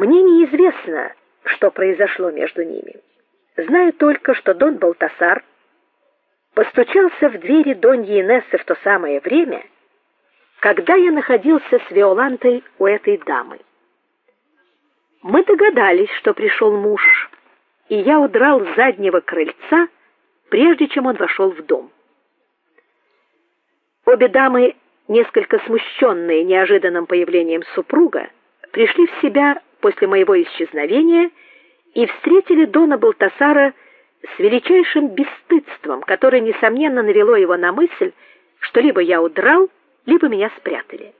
Мне неизвестно, что произошло между ними. Знаю только, что Дон Балтасар постучался в двери Доньи Инессы в то самое время, когда я находился с Виолантой у этой дамы. Мы догадались, что пришел муж, и я удрал с заднего крыльца, прежде чем он вошел в дом. Обе дамы, несколько смущенные неожиданным появлением супруга, пришли в себя после моего исчезновения и встретили дона Балтасара с величайшим бесстыдством, которое несомненно навело его на мысль, что либо я удрал, либо меня спрятали.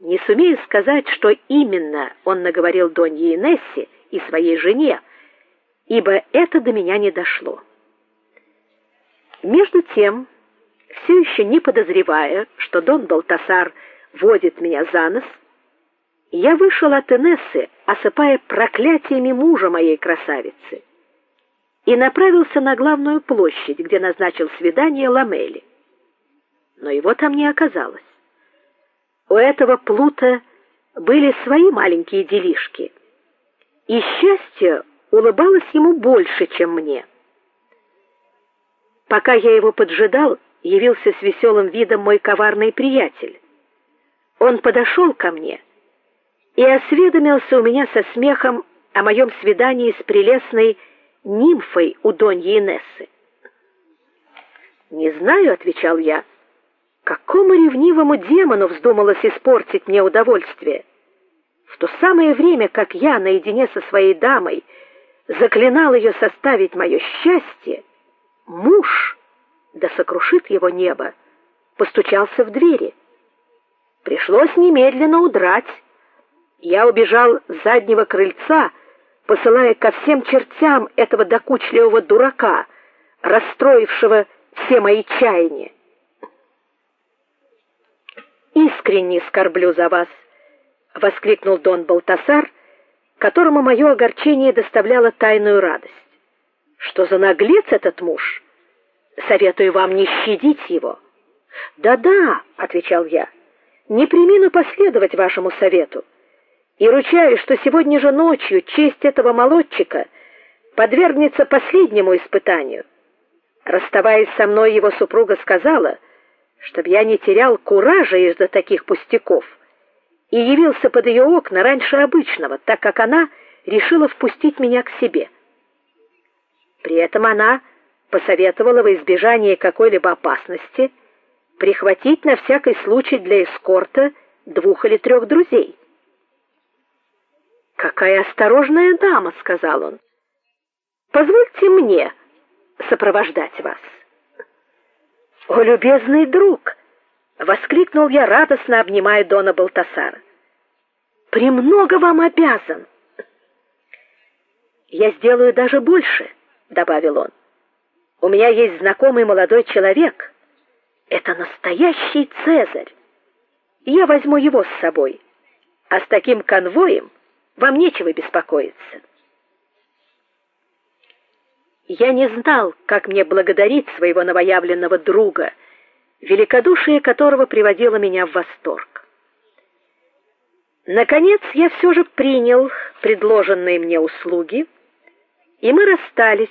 Не сумею сказать, что именно он наговорил Донье Инессе и своей жене, ибо это до меня не дошло. Между тем, все еще не подозревая, что Дон Балтасар водит меня за нос, я вышел от Инессы, осыпая проклятиями мужа моей красавицы, и направился на главную площадь, где назначил свидание Ламели. Но его там не оказалось. У этого плута были свои маленькие делишки, и счастье улыбалось ему больше, чем мне. Пока я его поджидал, явился с веселым видом мой коварный приятель. Он подошел ко мне и осведомился у меня со смехом о моем свидании с прелестной нимфой у Доньи Инессы. "Не знаю", отвечал я. "Какому ревнивому демону вздумалось испортить мне удовольствие?" В то самое время, как я наедине со своей дамой заклинал ее составить мое счастье, муж, да сокрушит его небо, постучался в двери. Пришлось немедленно удрать. Я убежал с заднего крыльца, посылая ко всем чертям этого докучливого дурака, расстроившего все мои чаяния. Искренне скорблю за вас, воскликнул Дон Балтасар, которому мое огорчение доставляло тайную радость. Что за наглец этот муж? Советую вам не щадить его. Да-да, отвечал я. Не премину последовать вашему совету. И ручаюсь, что сегодня же ночью честь этого молодчика подвергнется последнему испытанию. Расставаясь со мной, его супруга сказала, чтобы я не терял куража из-за таких пустяков и явился под ее окна раньше обычного, так как она решила впустить меня к себе. При этом она посоветовала во избежание какой-либо опасности прихватить на всякий случай для эскорта двух или трех друзей. Какая осторожная дама, сказал он. Позвольте мне сопровождать вас. О, любезный друг, воскликнул я радостно, обнимая дона Балтасара. Премного вам обязан. Я сделаю даже больше, добавил он. У меня есть знакомый молодой человек. Это настоящий Цезарь. Я возьму его с собой. А с таким конвоем вам нечего беспокоиться. Я не знал, как мне благодарить своего новоявленного друга, великодушие которого приводило меня в восторг. Наконец я все же принял предложенные мне услуги, и мы расстались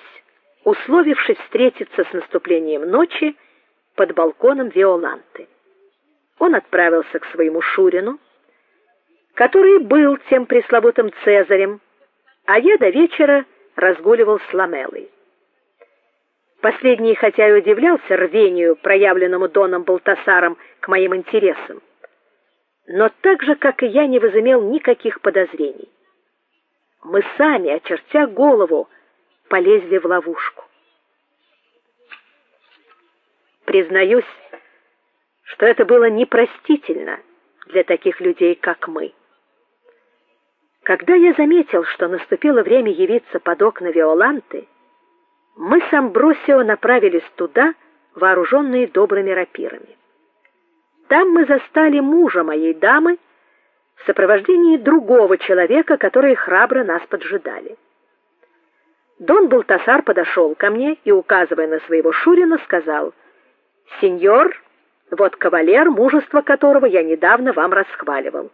условившись встретиться с наступлением ночи под балконом Виоланты. Он отправился к своему Шурину, который был тем пресловутым Цезарем, а я до вечера разгуливал с Ламелой. Последний, хотя и удивлялся рвению, проявленному Доном Балтасаром к моим интересам, но так же, как и я, не возымел никаких подозрений. Мы сами, очертя голову, полезли в ловушку. Признаюсь, что это было непростительно для таких людей, как мы. Когда я заметил, что наступило время явиться под окна Виоланты, мы с Амбросио направились туда, вооруженные добрыми рапирами. Там мы застали мужа моей дамы в сопровождении другого человека, которые храбро нас поджидали. Дон Балтасар подошел ко мне и, указывая на своего шурина, сказал: "Сеньор, вот кавалер, мужество которого я недавно вам расхваливал.